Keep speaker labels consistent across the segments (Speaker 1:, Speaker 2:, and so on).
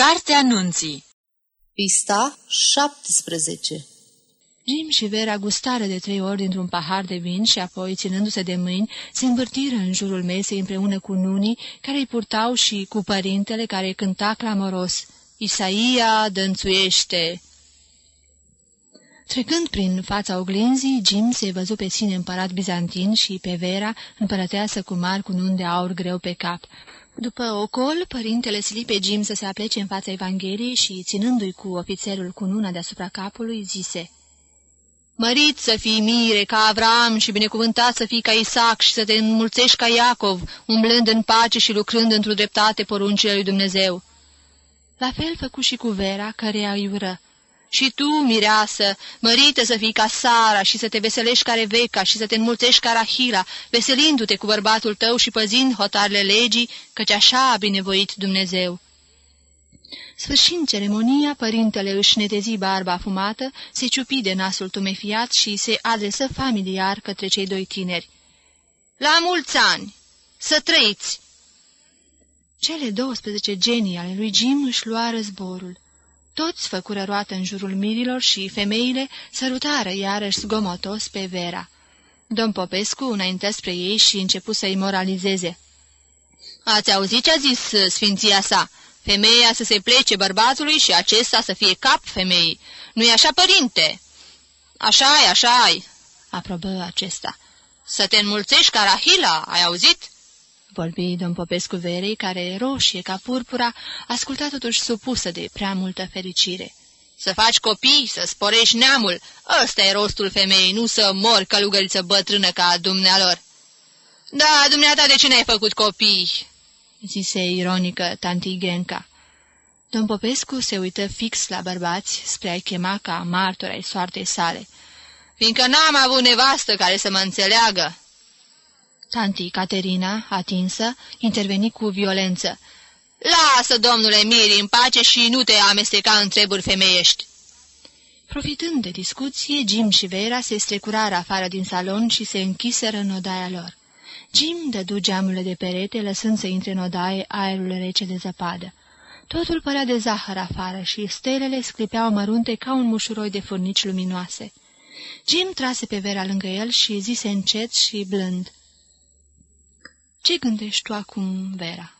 Speaker 1: Cartea Nunții
Speaker 2: Pista 17
Speaker 3: Jim și Vera gustară de trei ori dintr-un pahar de vin și apoi, ținându-se de mâini, se învârtiră în jurul mesei împreună cu nunii care îi purtau și cu părintele care cânta clamoros, Isaia dănțuiește! Trecând prin fața oglinzii, Jim se văzu pe sine împărat bizantin și pe Vera, împărăteasă cu mari cununi de aur greu pe cap. După ocol, părintele sili pe Jim să se aplece în fața Evangheliei și, ținându-i cu ofițerul cu nuna deasupra capului, zise Mărit să fii mire ca Avram și binecuvântat să fii ca Isaac și să te înmulțești ca Iacov, umblând în pace și lucrând într-o dreptate poruncile lui Dumnezeu. La fel făcu și cu Vera, care îi ură. Și tu, mireasă, mărită să fii ca Sara și să te veselești ca Reveca și să te înmulțești ca Rahila, veselindu-te cu bărbatul tău și păzind hotarele legii, căci așa a binevoit Dumnezeu. Sfârșind ceremonia, părintele își netezi barba afumată, se ciupi de nasul tumefiat și se adresă familiar către cei doi tineri. La mulți ani! Să trăiți! Cele 12 genii ale lui Jim își luară zborul. Toți făcură roată în jurul mirilor și femeile sărutară iarăși zgomotos pe Vera. Domn Popescu înaintă spre ei și începu să-i moralizeze. Ați auzit ce a zis sfinția sa? Femeia să se plece bărbatului și acesta să fie cap femeii. Nu-i așa, părinte?" Așa-i, așa-i," aprobă acesta. Să te înmulțești ca Rahila, ai auzit?" Vorbi domn Popescu Verei, care, roșie ca purpura, asculta totuși supusă de prea multă fericire. Să faci copii, să sporești neamul, ăsta e rostul femeii, nu să mor călugăriță bătrână ca dumnealor." Da, dumneata, de ce n-ai făcut copii?" zise ironică tanti Genca. Domn Popescu se uită fix la bărbați spre a-i chema ca martori ai soartei sale. Fiindcă n-am avut nevastă care să mă înțeleagă." Tanti Caterina, atinsă, interveni cu violență. Lasă, domnule Miri, în pace și nu te amesteca în treburi femeiești." Profitând de discuție, Jim și Vera se strecurară afară din salon și se închiseră în odaia lor. Jim dădu geamurile de perete, lăsând să intre în odaie aerul rece de zăpadă. Totul părea de zahăr afară și stelele sclipeau mărunte ca un mușuroi de furnici luminoase. Jim trase pe Vera lângă el și zise încet și blând. Ce gândești tu acum, Vera?"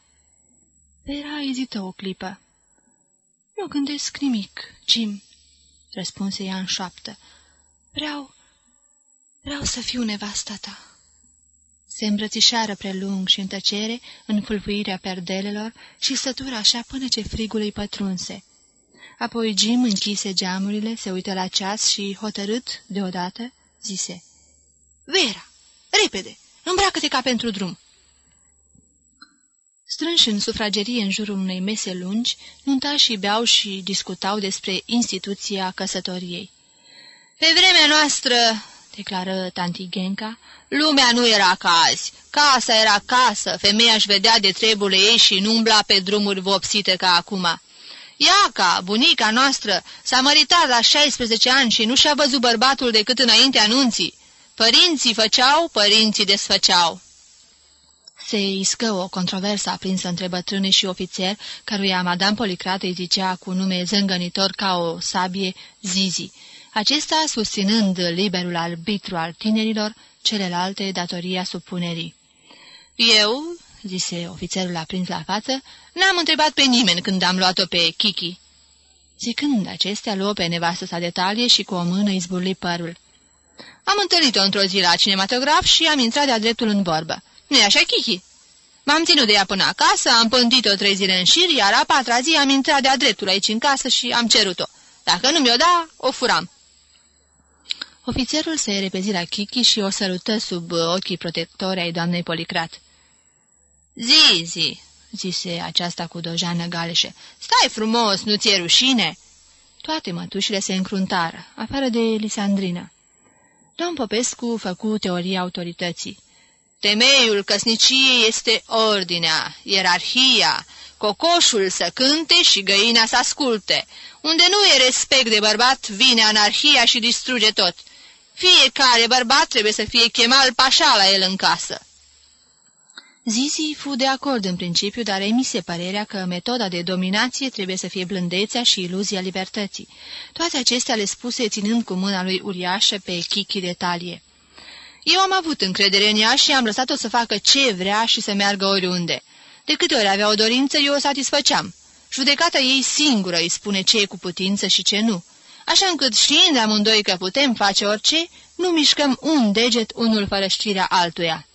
Speaker 3: Vera ezită o clipă. Nu gândesc nimic, Jim," răspunse ea în șoaptă. Vreau... vreau să fiu nevasta ta." Se îmbrățișară prelung și în tăcere, în fâlfâirea perdelelor și sătură așa până ce frigul îi pătrunse. Apoi Jim închise geamurile, se uită la ceas și, hotărât, deodată, zise Vera, repede, îmbracă-te ca pentru drum!" Strânși în sufragerie în jurul unei mese lungi, nuntașii beau și discutau despre instituția căsătoriei. Pe vremea noastră, declară tanti Genca, lumea nu era ca azi. Casa era casă, femeia își vedea de treburile ei și nu umbla pe drumuri vopsite ca acum. Iaca, bunica noastră, s-a măritat la 16 ani și nu și-a văzut bărbatul decât înainte anunții. Părinții făceau, părinții desfăceau. Se iscă o controversă aprinsă între bătrâne și ofițer, căruia Madame Policrate îi zicea cu nume zângănitor ca o sabie Zizi acesta susținând liberul arbitru al tinerilor, celelalte datoria supunerii. Eu, zise ofițerul aprins la față, n-am întrebat pe nimeni când am luat-o pe Kiki. Zicând acestea, luă pe nevastă sa de talie și cu o mână izburli părul. Am întâlnit-o într-o zi la cinematograf și am intrat de-a dreptul în vorbă. Nu așa, Kiki? M-am ținut de ea până acasă, am pândit-o trei zile în șir, iar a patra zi am intrat de-a dreptul aici în casă și am cerut-o. Dacă nu mi-o da, o furam. Ofițerul se repezi la Kiki și o sărută sub ochii protectori ai doamnei Policrat. Zi, zi, zise aceasta cu dojană galeșe, stai frumos, nu ți-e rușine?" Toate mătușile se încruntară, afară de Lisandrina. Domn Popescu făcu teoria autorității. Temeiul căsniciei este ordinea, ierarhia, cocoșul să cânte și găina să asculte. Unde nu e respect de bărbat, vine anarhia și distruge tot. Fiecare bărbat trebuie să fie chemal pașa la el în casă. Zizi fu de acord în principiu, dar emise părerea că metoda de dominație trebuie să fie blândețea și iluzia libertății. Toate acestea le spuse ținând cu mâna lui uriașă pe chichi de talie. Eu am avut încredere în ea și am lăsat-o să facă ce vrea și să meargă oriunde. De câte ori avea o dorință, eu o satisfăceam. Judecata ei singură îi spune ce e cu putință și ce nu. Așa încât știind amândoi că putem face orice, nu mișcăm un deget unul fără știrea altuia.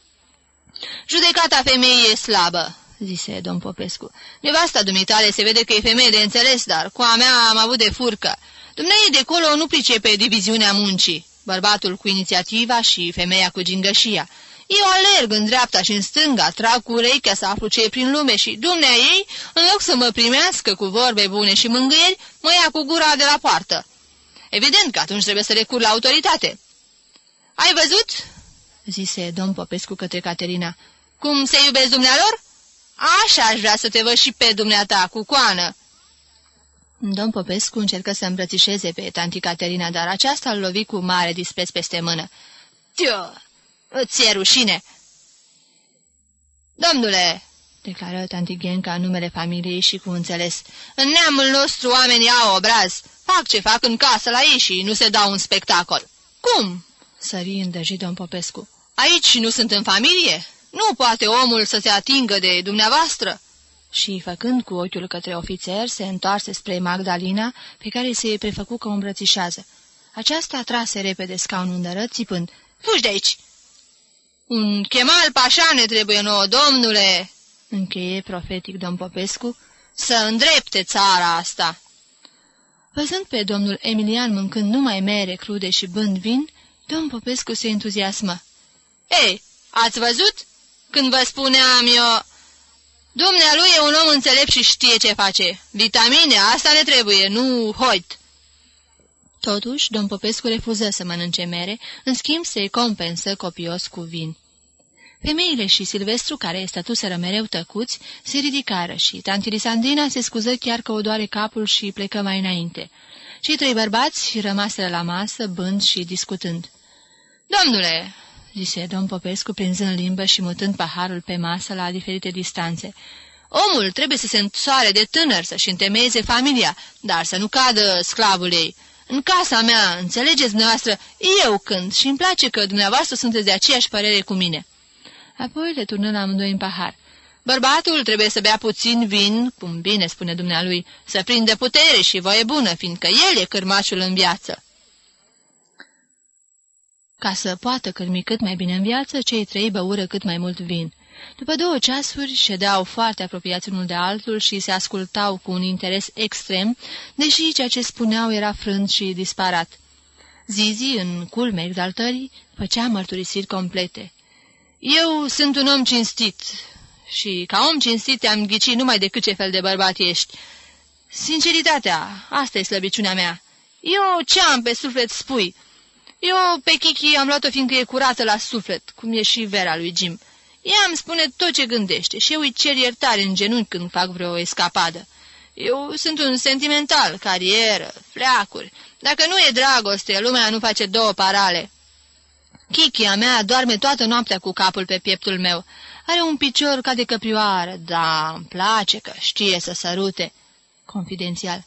Speaker 3: Judecata femeii e slabă, zise domn Popescu. Nevasta dumitale se vede că e femeie de înțeles, dar cu a mea am avut de furcă. Dumnezeu de colo nu pricepe diviziunea muncii, bărbatul cu inițiativa și femeia cu gingășia. Eu alerg în dreapta și în stânga, trag cu urechea să aflu ce e prin lume și dumnea ei, în loc să mă primească cu vorbe bune și mângâieri, mă ia cu gura de la poartă. Evident că atunci trebuie să recur la autoritate. Ai văzut?" zise domn Popescu către Caterina. Cum se iubesc dumnealor? Așa aș vrea să te văd și pe dumneata, cu coană." Domn Popescu încercă să îmbrățișeze pe tanti Caterina, dar aceasta îl lovi cu mare dispreț peste mână. Tiu, îți e rușine!" Domnule!" declară tanti Ghenca în numele familiei și cu înțeles. În neamul nostru oamenii au obraz. Fac ce fac în casă la ei și nu se dau un spectacol." Cum?" sări îndăjit domn Popescu. Aici nu sunt în familie? Nu poate omul să se atingă de dumneavoastră?" Și, făcând cu ochiul către ofițer, se întoarse spre Magdalena, pe care se prefăcu că o îmbrățișează. Aceasta trase repede scaunul îndărăt, țipând, Fugi de aici!" Un chemal pașa ne trebuie nouă, domnule!" încheie profetic domn Popescu, să îndrepte țara asta." Văzând pe domnul Emilian mâncând numai mere crude și bând vin, domn Popescu se entuziasmă. Ei, ați văzut? Când vă spuneam eu... Dumnealui e un om înțelept și știe ce face. Vitamine, asta ne trebuie, nu hoit. Totuși, domn Popescu refuză să mănânce mere, în schimb se compensă copios cu vin. Femeile și Silvestru, care stătuseră mereu tăcuți, se ridicară și tanti Lisandrina se scuză chiar că o doare capul și plecă mai înainte. Cei trei bărbați rămaseră la masă, bând și discutând. Domnule, zise domn Popescu, prinzând limbă și mutând paharul pe masă la diferite distanțe. Omul trebuie să se însoare de tânăr, să-și întemeieze familia, dar să nu cadă sclavul ei. În casa mea, înțelegeți dumneavoastră, eu cânt și îmi place că dumneavoastră sunteți de aceeași părere cu mine." Apoi le turnă la amândoi în pahar. Bărbatul trebuie să bea puțin vin, cum bine spune dumnealui, să prinde putere și voie bună, fiindcă el e cârmașul în viață. Ca să poată cârmi cât mai bine în viață, cei trei băură cât mai mult vin. După două ceasuri, ședeau foarte apropiați unul de altul și se ascultau cu un interes extrem, deși ceea ce spuneau era frânt și disparat. Zizi, în culme exaltării, făcea mărturisiri complete. Eu sunt un om cinstit și ca om cinstit te-am ghicit numai decât ce fel de bărbat ești. Sinceritatea, asta e slăbiciunea mea. Eu ce am pe suflet spui, eu pe Kiki am luat-o fiindcă e curată la suflet, cum e și vera lui Jim. Ea îmi spune tot ce gândește și eu îi cer iertare în genunchi când fac vreo escapadă. Eu sunt un sentimental, carieră, fleacuri. Dacă nu e dragoste, lumea nu face două parale. Kiki a mea doarme toată noaptea cu capul pe pieptul meu. Are un picior ca de căprioară, da, îmi place că știe să sărute. Confidențial.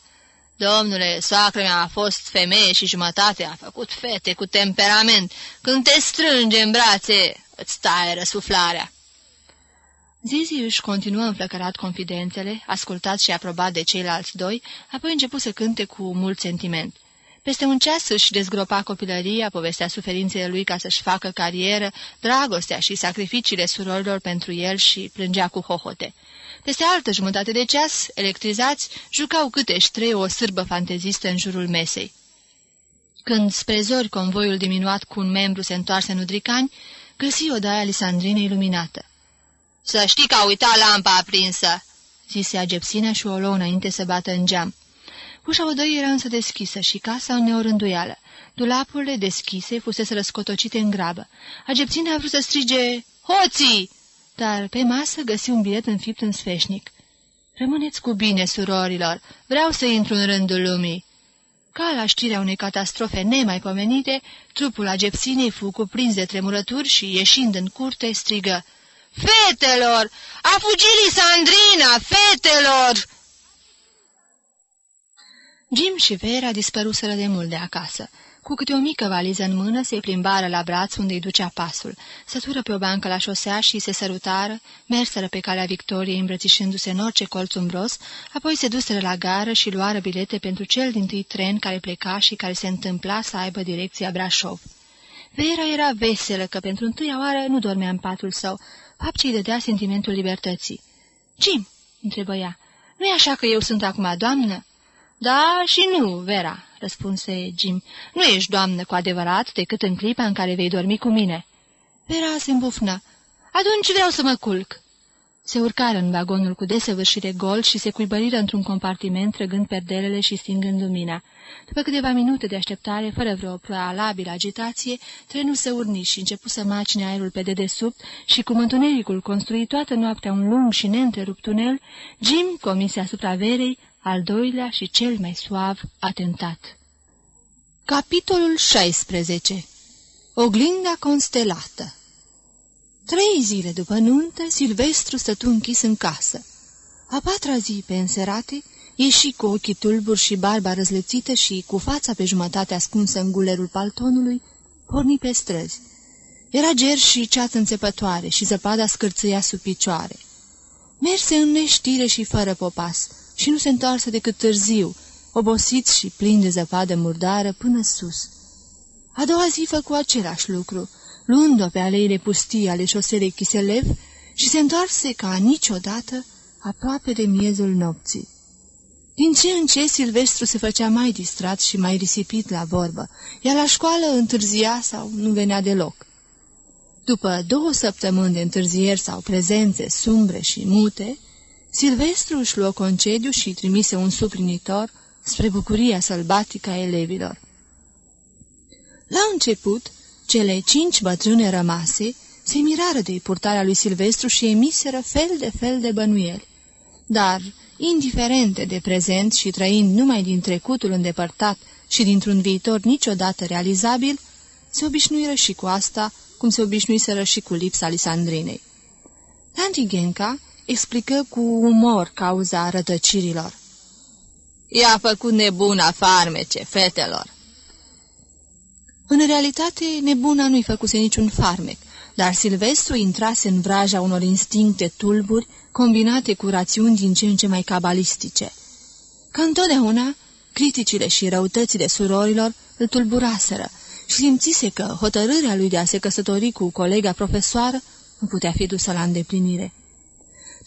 Speaker 3: Domnule, soacră mea a fost femeie și jumătate, a făcut fete cu temperament. Când te strânge în brațe, îți taie răsuflarea. Zizi își continuă înflăcărat confidențele, ascultat și aprobat de ceilalți doi, apoi început să cânte cu mult sentiment. Peste un ceas își dezgropa copilăria, povestea suferințele lui ca să-și facă carieră, dragostea și sacrificiile surorilor pentru el și plângea cu hohote. Peste altă jumătate de ceas, electrizați, jucau câtești trei o sârbă fantezistă în jurul mesei. Când spre zori convoiul diminuat cu un membru se întoarse în Udricani, găsi odaia Lisandrinei iluminată. Să știi că a uitat lampa aprinsă!" zise Agepsina și o luă înainte să bată în geam. Ușa odăii era însă deschisă și casa în neorânduială. Dulapurile deschise fusese răscotocite în grabă. Agepsina a vrut să strige, Hoții! dar pe masă găsi un bilet înfipt în sfeșnic. Rămâneți cu bine, surorilor, vreau să intru în rândul lumii." Ca la știrea unei catastrofe nemaipomenite, trupul agepsinei fu cuprins de tremurături și, ieșind în curte, strigă, Fetelor! A fugit Lisandrina! Fetelor!" Jim și Vera dispăruseră de mult de acasă. Cu câte o mică valiză în mână, se plimbară la braț unde îi ducea pasul. Sătură pe o bancă la șosea și se sărutară, merseră pe calea Victoriei îmbrățișându-se în orice colț umbros, apoi se duseră la gară și luară bilete pentru cel din tâi tren care pleca și care se întâmpla să aibă direcția Brașov. Vera era veselă că pentru întâia oară nu dormea în patul său, fapt ce îi dădea sentimentul libertății. Jim, întrebă ea, nu-i așa că eu sunt acum doamnă?" Da și nu, Vera," răspunse Jim. Nu ești doamnă cu adevărat decât în clipa în care vei dormi cu mine." Vera se îmbufnă. Atunci vreau să mă culc." Se urcară în vagonul cu desăvârșire gol și se cuibăriră într-un compartiment, trăgând perdelele și stingând lumina. După câteva minute de așteptare, fără vreo proalabilă agitație, trenul se urni și începu să macine aerul pe dedesubt și cu mântunericul construit toată noaptea un lung și neîntrerupt tunel, Jim comise asupra verei al doilea și cel mai suav atentat. Capitolul 16 Oglinda constelată Trei zile după nuntă, Silvestru stătu închis în casă. A patra zi, pe înserate, ieși cu ochii tulburi și barba răzlețită și, cu fața pe jumătate ascunsă în gulerul paltonului, porni pe străzi. Era ger și ceață înțepătoare și zăpada scârțâia sub picioare. Merse în neștire și fără popas și nu se întoarse decât târziu, obosit și plin de zăpadă murdară până sus. A doua zi făcu același lucru, luând-o pe aleile pustii ale șoselei Chiselev și se întoarse ca niciodată aproape de miezul nopții. Din ce în ce Silvestru se făcea mai distrat și mai risipit la vorbă, iar la școală întârzia sau nu venea deloc. După două săptămâni de întârzieri sau prezențe sumbre și mute, Silvestru își luă concediu și trimise un suplinitor spre bucuria sălbatică a elevilor. La început, cele cinci bătrâne rămase se mirară de purtarea lui Silvestru și emiseră fel de fel de bănuieli. Dar, indiferente de prezent și trăind numai din trecutul îndepărtat și dintr-un viitor niciodată realizabil, se obișnuiră și cu asta, cum se obișnuiseră și cu lipsa Lisandrinei. Tanti Genca explică cu umor cauza rătăcirilor. I-a făcut nebuna farmece, fetelor. În realitate, nebuna nu-i făcuse niciun farmec, dar Silvestru intrase în vraja unor instincte tulburi, combinate cu rațiuni din ce în ce mai cabalistice. Ca întotdeauna, criticile și răutățile surorilor îl tulburaseră și simțise că hotărârea lui de a se căsători cu colega profesoară nu putea fi dusă la îndeplinire.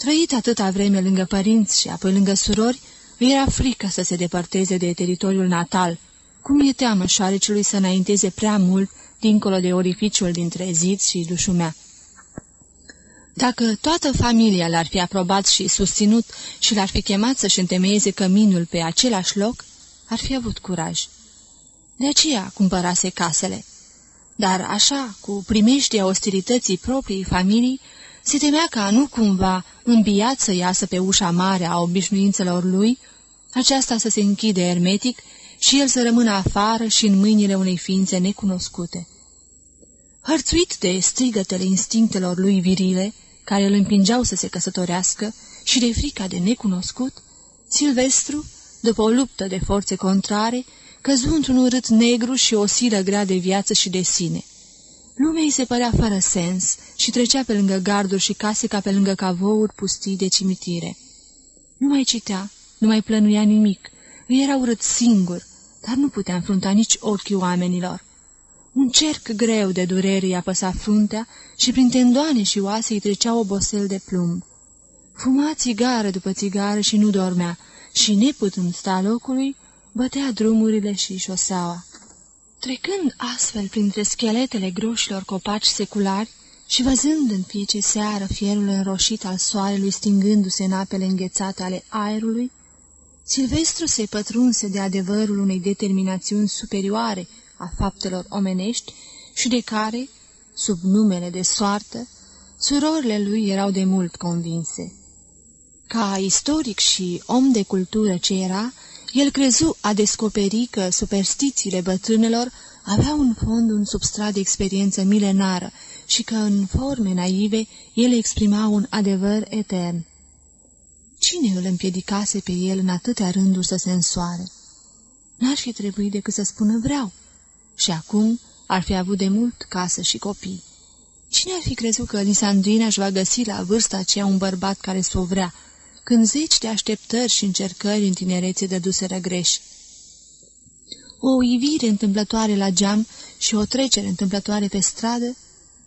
Speaker 3: Trăit atâta vreme lângă părinți și apoi lângă surori, îi era frică să se depărteze de teritoriul natal, cum e teamă șoareciului să înainteze prea mult dincolo de orificiul dintre zid și dușumea. Dacă toată familia l-ar fi aprobat și susținut și l-ar fi chemat să-și întemeieze căminul pe același loc, ar fi avut curaj. De aceea cumpărase casele. Dar așa, cu primeștia ostilității proprii familii, se temea ca nu cumva, înbiat să iasă pe ușa mare a obișnuințelor lui, aceasta să se închide ermetic și el să rămână afară și în mâinile unei ființe necunoscute. Hărțuit de strigătele instinctelor lui virile, care îl împingeau să se căsătorească, și de frica de necunoscut, Silvestru, după o luptă de forțe contrare, căzu într-un urât negru și o silă grea de viață și de sine. Lumea îi se părea fără sens și trecea pe lângă garduri și case ca pe lângă cavouri pustii de cimitire. Nu mai citea, nu mai plănuia nimic, îi era urât singur, dar nu putea înfrunta nici ochii oamenilor. Un cerc greu de durere i-a păsat fruntea și prin tendoane și oase îi trecea obosel de plumb. Fuma țigară după țigară și nu dormea și, neputând sta locului, bătea drumurile și șoseaua. Trecând astfel printre scheletele groșilor copaci seculari și văzând în fiece seară fierul înroșit al soarelui stingându-se în apele înghețate ale aerului, Silvestru se pătrunse de adevărul unei determinațiuni superioare a faptelor omenești și de care, sub numele de soartă, surorile lui erau de mult convinse. Ca istoric și om de cultură ce era, el crezu a descoperi că superstițiile bătrânelor avea în fond un substrat de experiență milenară și că în forme naive ele exprimau un adevăr etern. Cine îl împiedicase pe el în atâtea rânduri să se însoare? N-ar fi trebuit decât să spună vreau. Și acum ar fi avut de mult casă și copii. Cine ar fi crezut că Lisandrina își va găsi la vârsta aceea un bărbat care să o vrea, când zeci de așteptări și încercări în tinerețe dăduseră greș? O ivire întâmplătoare la geam și o trecere întâmplătoare pe stradă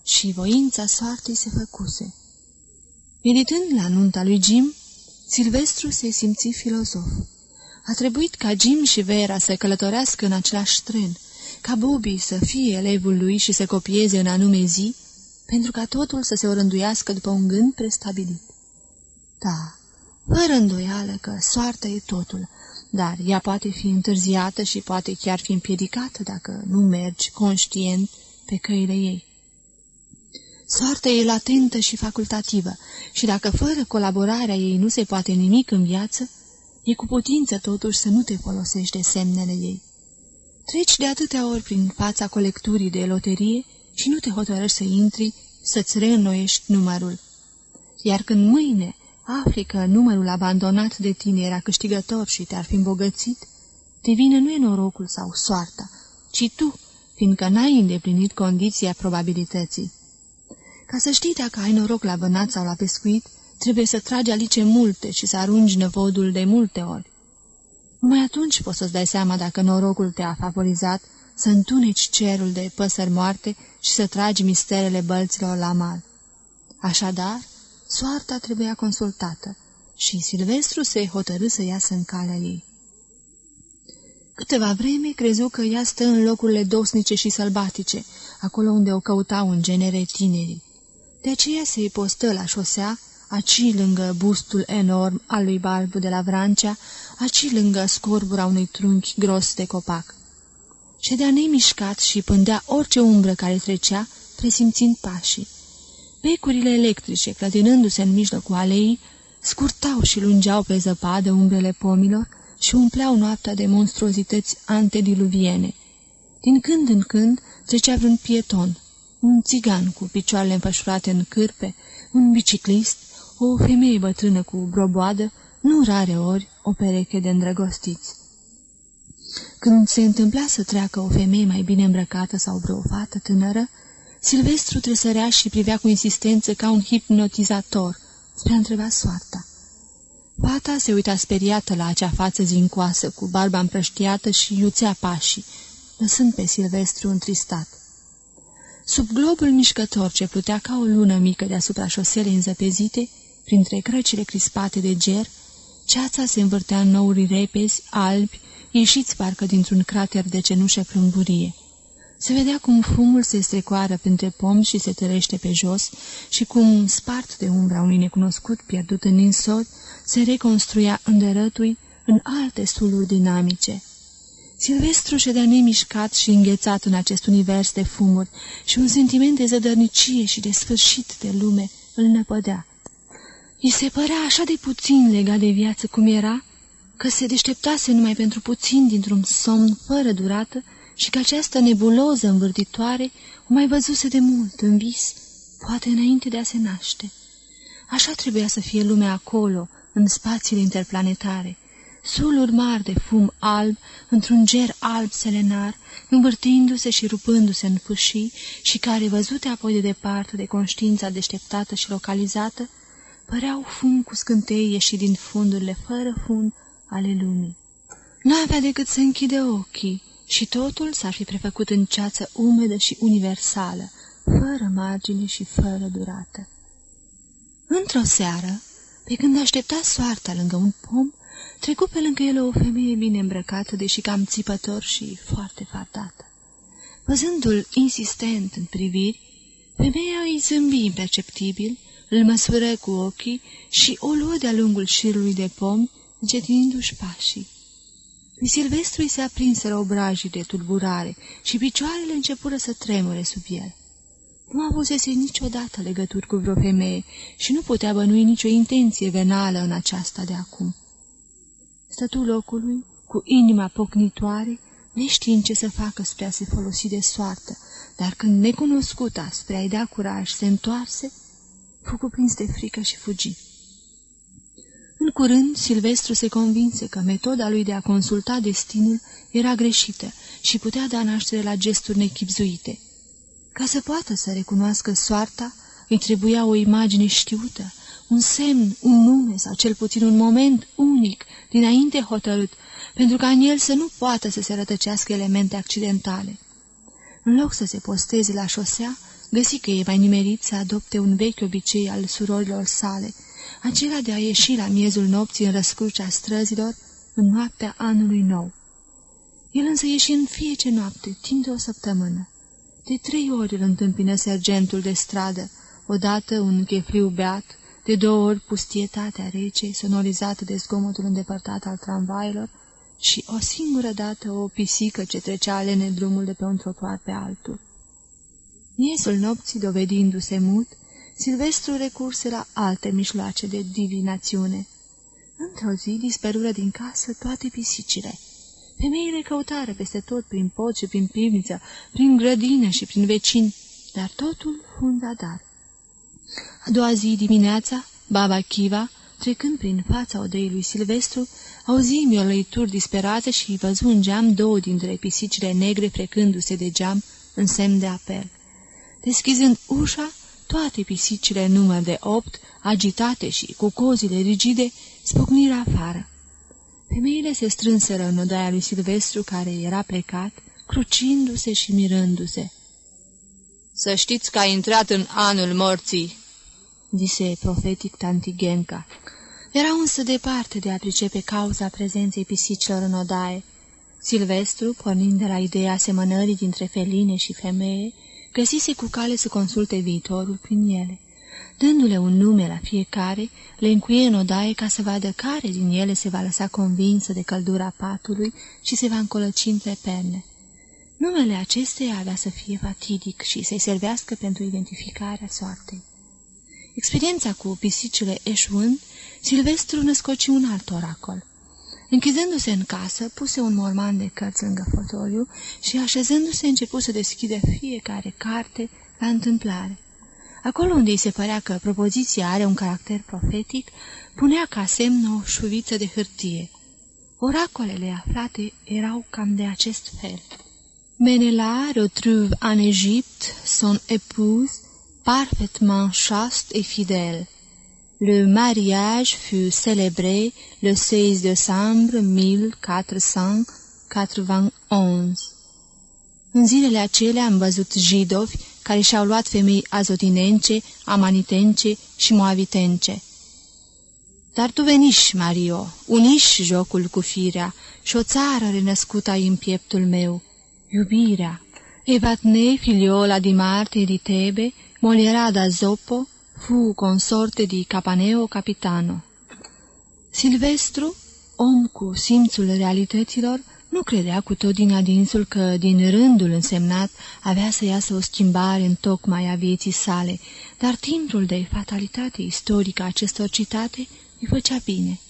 Speaker 3: și voința soartei se făcuse. Meditând la nunta lui Jim, Silvestru se simți filozof. A trebuit ca Jim și Vera să călătorească în același tren, ca Bobby să fie elevul lui și să copieze în anume zi, pentru ca totul să se orânduiască după un gând prestabilit. Da, fără îndoială că soarta e totul, dar ea poate fi întârziată și poate chiar fi împiedicată dacă nu mergi conștient pe căile ei. Soarta e latentă și facultativă și dacă fără colaborarea ei nu se poate nimic în viață, e cu putință totuși să nu te folosești de semnele ei. Treci de atâtea ori prin fața colecturii de loterie și nu te hotărăști să intri, să-ți reînnoiești numărul. Iar când mâine afli că numărul abandonat de tine era câștigător și te-ar fi îmbogățit, te vine nu e norocul sau soarta, ci tu, fiindcă n-ai îndeplinit condiția probabilității. Ca să știi dacă ai noroc la vânat sau la pescuit, trebuie să tragi alice multe și să arunci năvodul de multe ori. Numai atunci poți să-ți dai seama dacă norocul te-a favorizat să întuneci cerul de păsări moarte și să tragi misterele bălților la mal. Așadar, soarta trebuia consultată și Silvestru se hotărâ să iasă în calea ei. Câteva vreme crezu că ea stă în locurile dosnice și sălbatice, acolo unde o căutau în genere tinerii. De aceea se postă la șosea, aci lângă bustul enorm al lui Balbu de la Vrancea, aci lângă scorbura unui trunchi gros de copac. Ședea nemișcat și pândea orice umbră care trecea, presimțind pașii. Becurile electrice, clătinându-se în mijlocul aleii, scurtau și lungeau pe zăpadă umbrele pomilor și umpleau noaptea de monstruozități antediluviene. Din când în când trecea vreun pieton, un țigan cu picioarele înfășurate în cârpe, un biciclist, o femeie bătrână cu broboadă, nu rare ori o pereche de îndrăgostiți. Când se întâmpla să treacă o femeie mai bine îmbrăcată sau vreo fată tânără, Silvestru tresărea și privea cu insistență ca un hipnotizator spre a întreba soarta. Fata se uita speriată la acea față zincoasă, cu barba împrăștiată și iuțea pașii, lăsând pe Silvestru întristat. Sub globul mișcător ce plutea ca o lună mică deasupra șoselei înzăpezite, printre crăcile crispate de ger, ceața se învârtea în nouri repezi, albi, ieșiți parcă dintr-un crater de cenușă plumburie. Se vedea cum fumul se strecoară printre pomi și se tărește pe jos și cum, spart de umbra unui necunoscut pierdut în insori, se reconstruia îndărătui în alte suluri dinamice. Silvestru ședea nemișcat și înghețat în acest univers de fumuri și un sentiment de zădărnicie și de sfârșit de lume îl năpădea. I se părea așa de puțin legat de viață cum era, că se deșteptase numai pentru puțin dintr-un somn fără durată și că această nebuloză învârtitoare o mai văzuse de mult în vis, poate înainte de a se naște. Așa trebuia să fie lumea acolo, în spațiile interplanetare, suluri mari de fum alb, într-un ger alb selenar, învârtindu-se și rupându-se în fâșii și care, văzute apoi de departe de conștiința deșteptată și localizată, păreau fum cu scântei ieși din fundurile fără fund ale lumii. N-avea decât să închide ochii și totul s-ar fi prefăcut în ceață umedă și universală, fără margine și fără durată. Într-o seară, pe când aștepta soarta lângă un pom, trecu pe lângă el o femeie bine îmbrăcată, deși cam țipător și foarte fatată. Văzându-l insistent în priviri, femeia îi zâmbi imperceptibil, îl măsură cu ochii și o luă de-a lungul șirului de pomi, încetinindu-și pașii. Lui Silvestru îi se aprinseră obrajii de tulburare și picioarele începură să tremure sub el. Nu avusese niciodată legături cu vreo femeie și nu putea bănui nicio intenție venală în aceasta de acum. Stătu locului, cu inima pocnitoare, neștiind ce să facă spre a se folosi de soartă, dar când necunoscuta spre a-i da curaj se întoarse, fu cuprins de frică și fugi. În curând, Silvestru se convinse că metoda lui de a consulta destinul era greșită și putea da naștere la gesturi nechipzuite. Ca să poată să recunoască soarta, îi trebuia o imagine știută, un semn, un nume sau cel puțin un moment unic, dinainte hotărât, pentru ca în el să nu poată să se rătăcească elemente accidentale. În loc să se posteze la șosea, găsi că e mai nimerit să adopte un vechi obicei al surorilor sale, acela de a ieși la miezul nopții în răscrucea străzilor în noaptea anului nou. El însă ieși în fiece noapte, timp de o săptămână. De trei ori îl întâmpină sergentul de stradă, odată un chefliu beat, de două ori pustietatea rece, sonorizată de zgomotul îndepărtat al tramvailor, și o singură dată o pisică ce trecea alene drumul de pe un trotuar pe altul. Miezul nopții, dovedindu-se mut, Silvestru recurse la alte mișloace de divinațiune. Într-o zi dispărură din casă toate pisicile. Femeile căutară peste tot, prin pod și prin pivniță, prin grădină și prin vecini, dar totul fu un zadar. A doua zi dimineața, baba Chiva, trecând prin fața odei lui Silvestru, auzi miolăituri disperate și văzu în geam două dintre pisicile negre frecându-se de geam în semn de apel. Deschizând ușa, toate pisicile număr de opt, agitate și cu cozile rigide, spocniră afară. Femeile se strânseră în odaia lui Silvestru, care era plecat, crucindu-se și mirându-se.
Speaker 2: Să știți că a intrat în anul morții,"
Speaker 3: zise profetic tanti Genca. Era însă departe de a pricepe cauza prezenței pisicilor în odaie. Silvestru, pornind de la ideea asemănării dintre feline și femeie, găsise cu cale să consulte viitorul prin ele. Dându-le un nume la fiecare, le încuie în odaie ca să vadă care din ele se va lăsa convinsă de căldura patului și se va încolăci între perne. Numele acesteia avea să fie fatidic și să-i servească pentru identificarea soartei. Experiența cu pisicile eșuând, Silvestru născoci un alt oracol. Închizându-se în casă, puse un morman de cărți lângă fotoliu și, așezându-se, început să deschide fiecare carte la întâmplare. Acolo unde îi se părea că propoziția are un caracter profetic, punea ca semn o șuviță de hârtie. Oracolele aflate erau cam de acest fel. Menela retrouve en Égypte son épouse parfaitement chaste et fidèle. Le mariage fut célébré le 16 décembre 1491. În zilele acelea am văzut jidovi care și-au luat femei azotinence, amanitence și moavitence. Dar tu veniși, Mario, uniși jocul cu firea și o țară renăscută ai în pieptul meu, iubirea. Evatne, filiola di Marte di Tebe, molierada Zoppo, fu consorte di Capaneo Capitano. Silvestru, om cu simțul realităților, nu credea cu tot din adinsul că, din rândul însemnat, avea să iasă o schimbare în tocmai a vieții sale, dar timpul de fatalitate istorică a acestor citate îi făcea bine.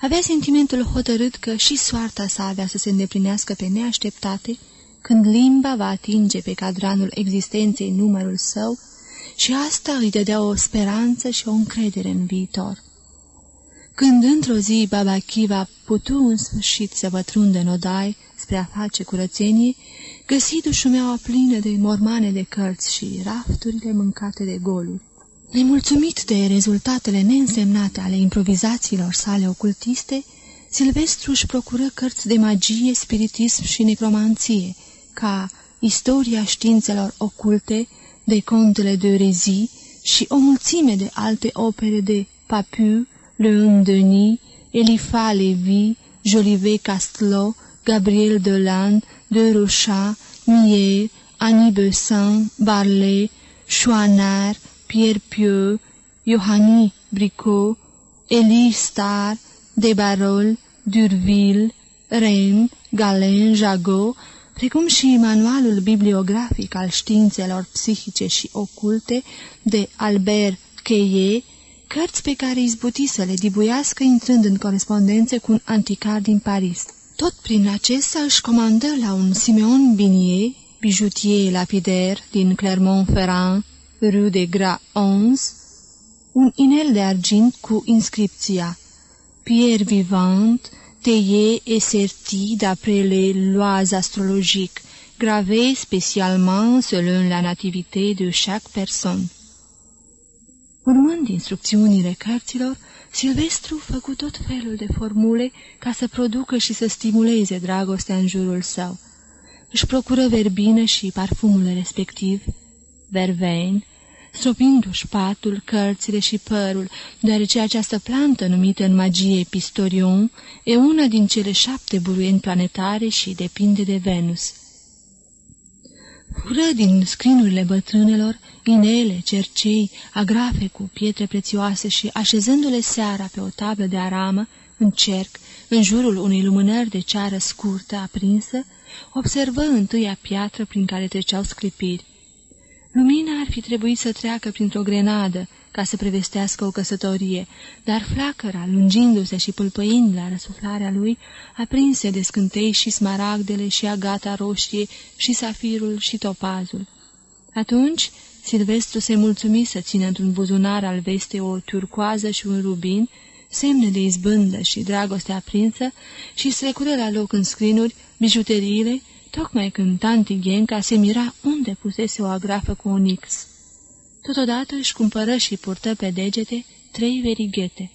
Speaker 3: Avea sentimentul hotărât că și soarta sa avea să se îndeplinească pe neașteptate, când limba va atinge pe cadranul existenței numărul său, și asta îi dădea o speranță și o încredere în viitor. Când într-o zi baba Chiva putu în sfârșit să pătrundă în odai spre a face curățenie, găsi dușumeaua plină de mormane de cărți și rafturile mâncate de goluri. Nemulțumit de rezultatele neînsemnate ale improvizațiilor sale ocultiste, Silvestru își procură cărți de magie, spiritism și necromanție, ca Istoria științelor oculte, de contele de Rezi și o de alte opere de Papu, Leon Denis, Elifa Lévy, Jolivet Castelot, Gabriel Deland, De Rochat, Millet, Annie Bessin, Barlet, Chouanard, Pierre Pieux, Johanny Bricot, Elie Star, Debarol, Durville, Rennes, Galen, Jagot, precum și manualul bibliografic al științelor psihice și oculte de Albert Cheie, cărți pe care izbuti să le dibuiască intrând în corespondențe cu un anticar din Paris. Tot prin acesta își comandă la un Simeon Binier, bijutier lapider din Clermont-Ferrand, rue de Gras 11, un inel de argint cu inscripția Pierre vivant, taillé et serti d'après les lois astrologiques, gravées spécialement selon la nativité de chaque personne. Urmând instrucțiunile cărților, Silvestru făcu tot felul de formule ca să producă și să stimuleze dragostea în jurul său. Își procură verbină și parfumul respectiv, vervein, stropindu-și patul, cărțile și părul, deoarece această plantă numită în magie Pistorion e una din cele șapte buruieni planetare și depinde de Venus. Fură din scrinurile bătrânelor, inele, cercei, agrafe cu pietre prețioase și, așezându-le seara pe o tablă de aramă, în cerc, în jurul unei lumânări de ceară scurtă, aprinsă, observă întâia piatră prin care treceau sclipiri. Lumina ar fi trebuit să treacă printr-o grenadă ca să prevestească o căsătorie, dar flacăra, lungindu-se și pâlpăind la răsuflarea lui, aprinse de scântei și smaragdele și agata roșie și safirul și topazul. Atunci, Silvestru se mulțumi să țină într-un buzunar al vestei o turcoază și un rubin, semne de izbândă și dragoste aprinsă, și strecură la loc în scrinuri bijuteriile, tocmai când tanti Genca se mira unde pusese o agrafă cu onix. Totodată își cumpără și purtă pe degete trei verighete.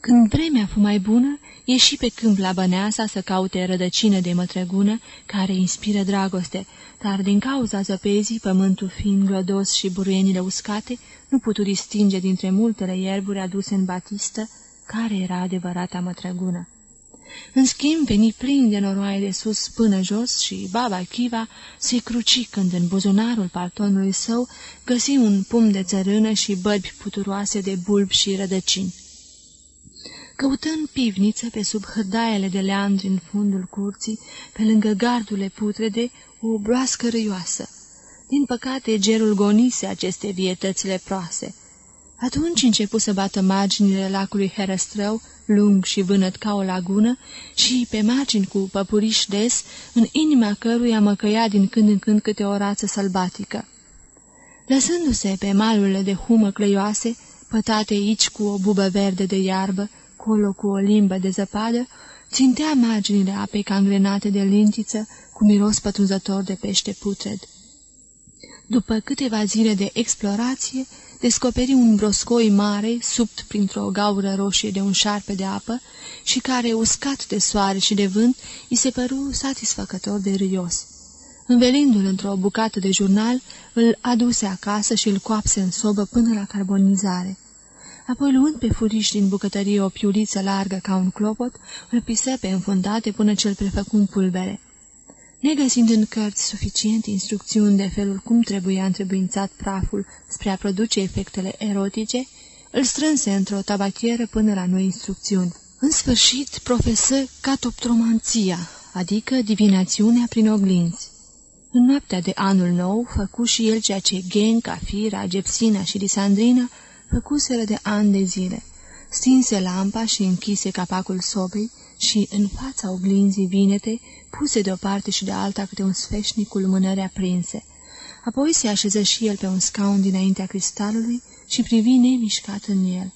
Speaker 3: Când vremea fu mai bună, ieși pe câmp la Băneasa să caute rădăcină de mătrăgună care inspiră dragoste, dar din cauza zăpezii, pământul fiind glodos și buruienile uscate, nu putu distinge dintre multele ierburi aduse în batistă care era adevărata mătrăgună. În schimb, veni plin de noroaie de sus până jos și baba Chiva se cruci când în buzunarul paltonului său găsi un pum de țărână și băbi puturoase de bulbi și rădăcini. Căută în pivniță pe sub hădaiele de leandri în fundul curții, pe lângă gardurile putrede, o broască râioasă. Din păcate, gerul gonise aceste vietățile proase. Atunci începu să bată marginile lacului Herăstrău, lung și vânăt ca o lagună, și pe margini cu păpuriș des, în inima căruia măcăia din când în când câte o rață sălbatică. Lăsându-se pe malurile de humă cleioase, pătate aici cu o bubă verde de iarbă, colo cu o limbă de zăpadă, țintea marginile apei cangrenate de lintiță cu miros pătrunzător de pește putred. După câteva zile de explorație, descoperi un broscoi mare, subt printr-o gaură roșie de un șarpe de apă și care, uscat de soare și de vânt, îi se păru satisfăcător de râios. Învelindu-l într-o bucată de jurnal, îl aduse acasă și îl coapse în sobă până la carbonizare. Apoi, luând pe furiș din bucătărie o piuliță largă ca un clopot, îl pisă pe înfundate până ce-l prefăcu în pulbere. Negăsind în cărți suficient instrucțiuni de felul cum trebuia întrebuințat praful spre a produce efectele erotice, îl strânse într-o tabachieră până la noi instrucțiuni. În sfârșit, profesă catoptromanția, adică divinațiunea prin oglinzi. În noaptea de anul nou, făcu și el ceea ce Genca, Fira, Gepsina și Lisandrina făcuseră de ani de zile. Stinse lampa și închise capacul sobei și, în fața oglinzii vinete, puse de o parte și de alta câte un sfeșnic cu lumânări aprinse. Apoi se așeză și el pe un scaun dinaintea cristalului și privi nemișcat în el.